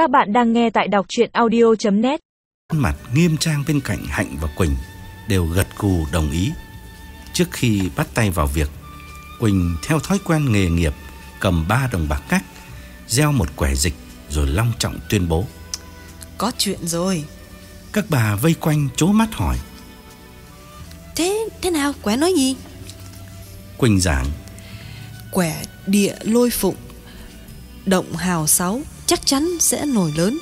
Các bạn đang nghe tại đọc chuyện audio.net Mặt nghiêm trang bên cạnh Hạnh và Quỳnh đều gật cù đồng ý. Trước khi bắt tay vào việc, Quỳnh theo thói quen nghề nghiệp cầm ba đồng bạc cắt, gieo một quẻ dịch rồi long trọng tuyên bố. Có chuyện rồi Các bà vây quanh chố mắt hỏi. Thế thế nào quẻ nói gì Quỳnh giảng, Quẻ địa lôi phụng Động hào sáu Chắc chắn sẽ nổi lớn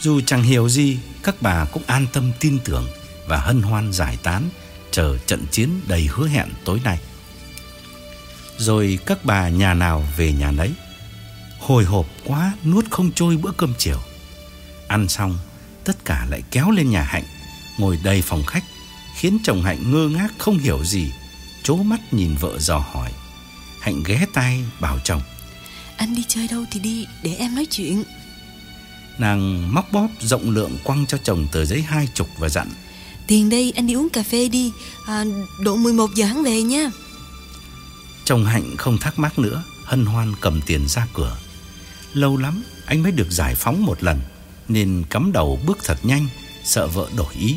dù chẳng hiểu gì, các bà cũng an tâm tin tưởng và hân hoan giải tán chờ trận chiến đầy hứa hẹn tối nay. Rồi các bà nhà nào về nhà nấy. Hồi hộp quá nuốt không trôi bữa cơm chiều. Ăn xong, tất cả lại kéo lên nhà Hạnh, ngồi đầy phòng khách, khiến chồng Hạnh ngơ ngác không hiểu gì, chố mắt nhìn vợ dò hỏi. Hạnh ghé tay bảo chồng. Anh đi chơi đâu thì đi Để em nói chuyện Nàng móc bóp rộng lượng quăng cho chồng tờ giấy hai chục và dặn. Tiền đây anh đi uống cà phê đi à, Độ 11 giờ hắn về nha Chồng Hạnh không thắc mắc nữa, hân hoan cầm tiền ra cửa. Lâu lắm anh mới được giải phóng một lần, nên cắm đầu bước thật nhanh, sợ vợ đổi ý.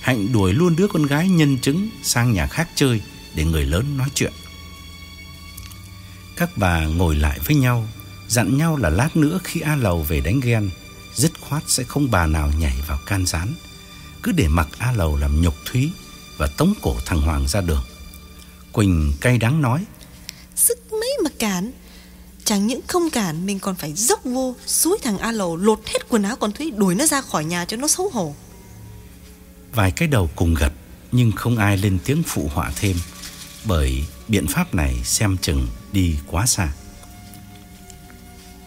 Hạnh đuổi luôn đứa con gái nhân chứng sang nhà khác chơi để người lớn nói chuyện. Các bà ngồi lại với nhau, dặn nhau là lát nữa khi A Lầu về đánh ghen, dứt khoát sẽ không bà nào nhảy vào can gián, cứ để mặc A Lầu làm nhục Thúy và tống cổ thằng Hoàng ra đường. Quỳnh cay đắng nói, Sức mấy mà cản? Chẳng những không cản Mình còn phải dốc vô Suối thằng A Lầu lột hết quần áo còn Thúy Đuổi nó ra khỏi nhà cho nó xấu hổ. Vài cái đầu cùng gật nhưng không ai lên tiếng phụ họa thêm bởi biện pháp này xem chừng đi quá xa.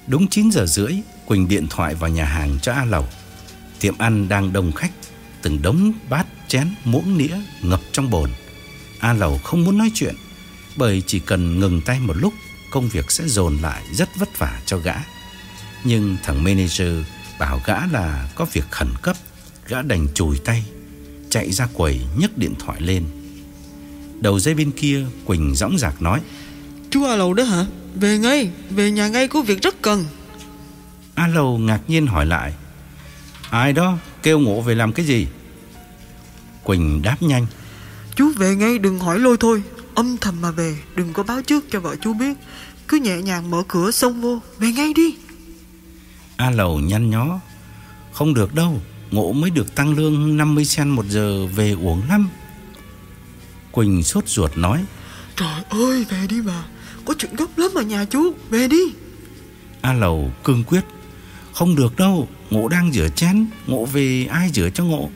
Đúng 9 giờ rưỡi, Quỳnh điện thoại vào nhà hàng cho A Lầu. Tiệm ăn đang đông khách, từng đống bát, chén, muỗng nĩa ngập trong bồn. A Lầu không muốn nói chuyện bởi chỉ cần ngừng tay một lúc, công việc sẽ dồn lại rất vất vả cho gã. Nhưng thằng manager bảo gã là có việc khẩn cấp, gã đành chùi tay, chạy ra quầy nhấc điện thoại lên. Đầu dây bên kia Quỳnh dõng dạc nói. Chú A Lầu đó hả? Về ngay Về nhà ngay có việc rất cần. A Lầu ngạc nhiên hỏi lại. Ai đó kêu ngộ về làm cái gì? Quỳnh đáp nhanh. Chú về ngay đừng hỏi lôi thôi. Âm thầm mà về Đừng có báo trước cho vợ chú biết. Cứ nhẹ nhàng mở cửa xông vô Về ngay đi. A Lầu nhăn nhó. Không được đâu Ngộ mới được tăng lương 50 sen một giờ Về uống lắm Quỳnh sốt ruột nói. Trời ơi về đi mà Có chuyện gấp lắm ở nhà chú. Về đi. A Lầu cương quyết. Không được đâu Ngộ đang rửa chén Ngộ về ai rửa cho ngộ.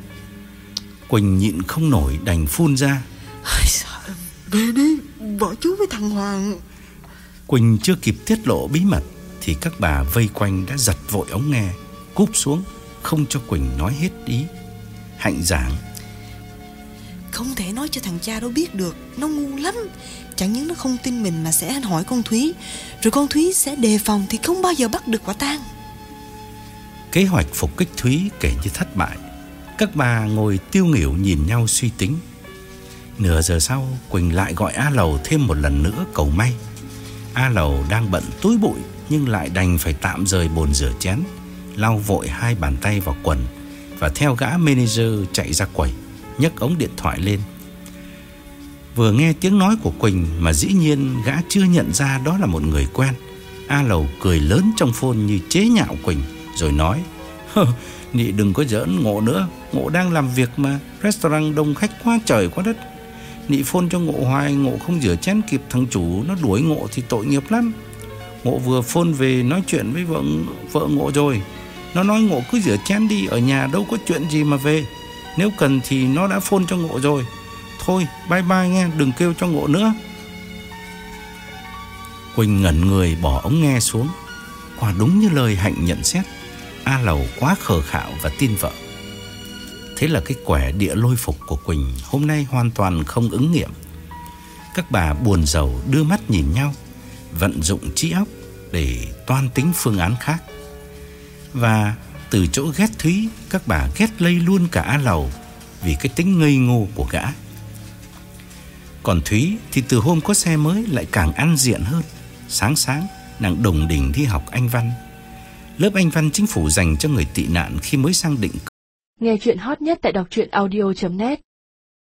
Quỳnh nhịn không nổi đành phun ra. Về đi Vợ chú với thằng Hoàng. Quỳnh chưa kịp tiết lộ bí mật Thì các bà vây quanh đã giật vội ống nghe Cúp xuống Không cho Quỳnh nói hết ý. Hạnh giảng không thể nói cho thằng cha đó biết được. Nó ngu lắm. Chẳng những nó không tin mình mà sẽ hỏi con Thúy. Rồi con Thúy sẽ đề phòng Thì không bao giờ bắt được quả tang. Kế hoạch phục kích Thúy kể như thất bại. Các bà ngồi tiêu nghỉu nhìn nhau suy tính. Nửa giờ sau, Quỳnh lại gọi A Lầu thêm một lần nữa cầu may. A Lầu đang bận túi bụi Nhưng lại đành phải tạm rời bồn rửa chén, Lau vội hai bàn tay vào quần Và theo gã manager chạy ra quầy nhấc ống điện thoại lên. Vừa nghe tiếng nói của Quỳnh Mà dĩ nhiên gã chưa nhận ra đó là một người quen. A Lầu cười lớn trong phone như chế nhạo Quỳnh, Rồi nói Nị đừng có giỡn, ngộ nữa. Ngộ đang làm việc mà. Restaurant đông khách quá trời quá đất. Nị phone cho ngộ hoài, Ngộ không rửa chén kịp. Thằng chủ Nó đuổi ngộ thì tội nghiệp lắm. Ngộ vừa phone về nói chuyện với vợ vợ ngộ rồi. Nó nói, ngộ cứ rửa chén đi, Ở nhà đâu có chuyện gì mà về. Nếu cần thì nó đã phôn cho ngộ rồi. Thôi, bye bye nghe, Đừng kêu cho ngộ nữa. Quỳnh ngẩn người bỏ ống nghe xuống. Quả đúng như lời Hạnh nhận xét. A Lầu quá khờ khạo và tin vợ. Thế là cái quẻ địa lôi phục của Quỳnh Hôm nay hoàn toàn không ứng nghiệm. Các bà buồn giàu đưa mắt nhìn nhau, Vận dụng trí óc Để toan tính phương án khác. Và từ chỗ ghét Thúy, Các bà ghét lây luôn cả A Lầu Vì cái tính ngây ngô của gã. Còn Thúy thì từ hôm có xe mới Lại càng ăn diện hơn. Sáng sáng, nàng đồng đỉnh đi học anh văn. Lớp Anh văn chính phủ dành cho người tị nạn khi mới sang định Nghe chuyện hot nhất tại đọc audio.net